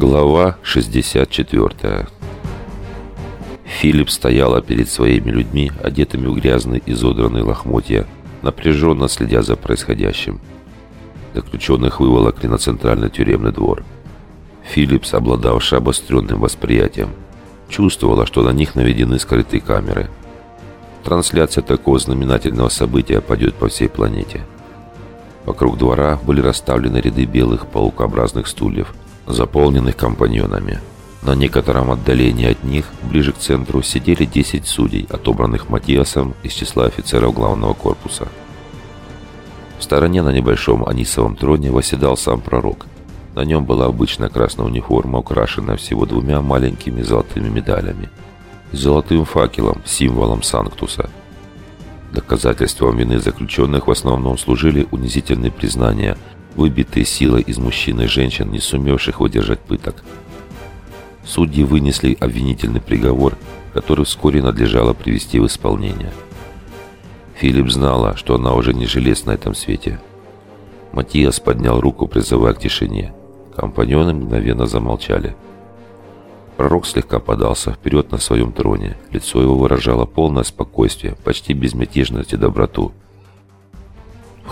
Глава 64 Филипп стояла перед своими людьми, одетыми в грязные изодранные лохмотья, напряженно следя за происходящим. Заключенных выволокли на центральный тюремный двор. Филлипс, обладавший обостренным восприятием, чувствовала, что на них наведены скрытые камеры. Трансляция такого знаменательного события пойдет по всей планете. Вокруг двора были расставлены ряды белых паукообразных стульев – заполненных компаньонами. На некотором отдалении от них, ближе к центру, сидели 10 судей, отобранных Матиасом из числа офицеров главного корпуса. В стороне на небольшом анисовом троне восседал сам пророк. На нем была обычная красная униформа, украшенная всего двумя маленькими золотыми медалями. Золотым факелом, символом Санктуса. Доказательством вины заключенных в основном служили унизительные признания – выбитые силой из мужчин и женщин, не сумевших выдержать пыток. Судьи вынесли обвинительный приговор, который вскоре надлежало привести в исполнение. Филипп знала, что она уже не жилец на этом свете. Матиас поднял руку, призывая к тишине. Компаньоны мгновенно замолчали. Пророк слегка подался вперед на своем троне. Лицо его выражало полное спокойствие, почти безмятежность и доброту.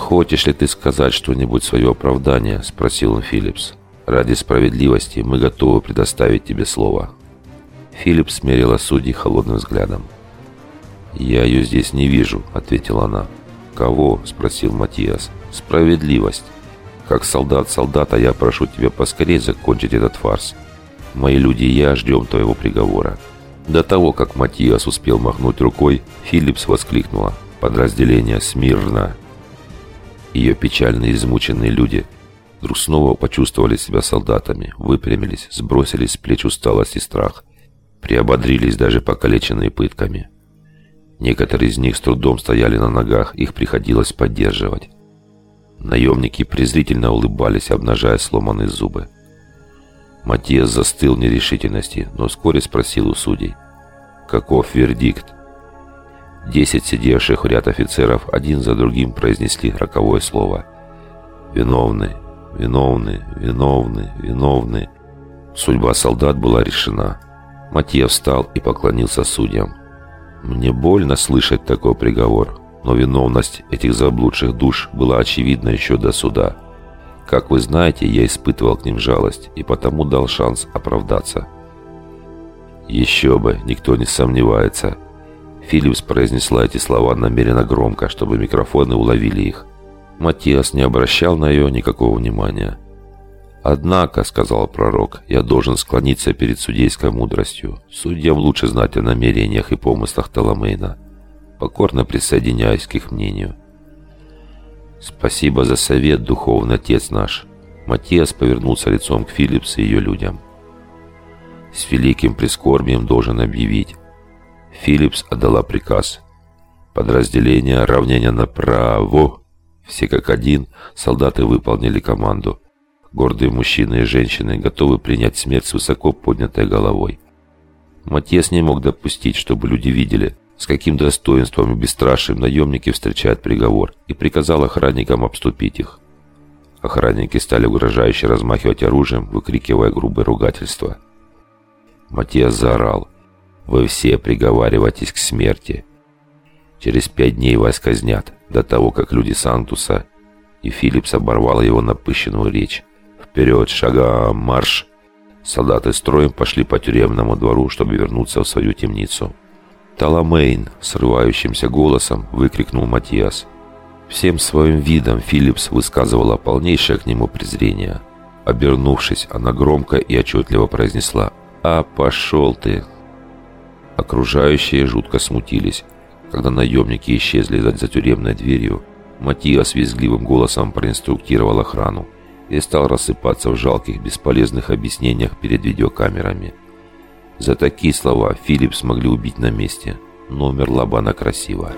«Хочешь ли ты сказать что-нибудь свое оправдание?» – спросил он Филлипс. «Ради справедливости мы готовы предоставить тебе слово». Филлипс смерила судьи холодным взглядом. «Я ее здесь не вижу», — ответила она. «Кого?» — спросил Матиас. «Справедливость. Как солдат солдата я прошу тебя поскорее закончить этот фарс. Мои люди и я ждем твоего приговора». До того, как Матиас успел махнуть рукой, Филлипс воскликнула. «Подразделение смирно!» Ее печально измученные люди вдруг снова почувствовали себя солдатами, выпрямились, сбросили с плеч усталость и страх, приободрились даже покалеченные пытками. Некоторые из них с трудом стояли на ногах, их приходилось поддерживать. Наемники презрительно улыбались, обнажая сломанные зубы. Матиас застыл в нерешительности, но вскоре спросил у судей. «Каков вердикт?» Десять сидевших в ряд офицеров один за другим произнесли роковое слово. «Виновны, виновны, виновны, виновны». Судьба солдат была решена. Матья встал и поклонился судьям. «Мне больно слышать такой приговор, но виновность этих заблудших душ была очевидна еще до суда. Как вы знаете, я испытывал к ним жалость и потому дал шанс оправдаться». «Еще бы, никто не сомневается», Филлипс произнесла эти слова намеренно громко, чтобы микрофоны уловили их. Матиас не обращал на ее никакого внимания. «Однако», — сказал пророк, — «я должен склониться перед судейской мудростью. Судьям лучше знать о намерениях и помыслах Таламейна. Покорно присоединяюсь к их мнению». «Спасибо за совет, духовный отец наш». Матиас повернулся лицом к Филлипсу и ее людям. «С великим прискорбием должен объявить, Филлипс отдала приказ. Подразделение равнения направо. Все как один солдаты выполнили команду. Гордые мужчины и женщины готовы принять смерть с высоко поднятой головой. Матьес не мог допустить, чтобы люди видели, с каким достоинством и бесстрашием наемники встречают приговор, и приказал охранникам обступить их. Охранники стали угрожающе размахивать оружием, выкрикивая грубые ругательства. Матиас заорал – вы все приговариваетесь к смерти. Через пять дней вас казнят, до того, как люди Сантуса...» И Филлипс оборвал его напыщенную речь. «Вперед, шагом, марш!» Солдаты строем пошли по тюремному двору, чтобы вернуться в свою темницу. «Таламейн!» — срывающимся голосом выкрикнул Матиас. Всем своим видом Филлипс высказывала полнейшее к нему презрение. Обернувшись, она громко и отчетливо произнесла «А пошел ты!» Окружающие жутко смутились. Когда наемники исчезли за тюремной дверью, Матиас визгливым голосом проинструктировал охрану и стал рассыпаться в жалких, бесполезных объяснениях перед видеокамерами. За такие слова Филипп смогли убить на месте, но умерла бы она красиво.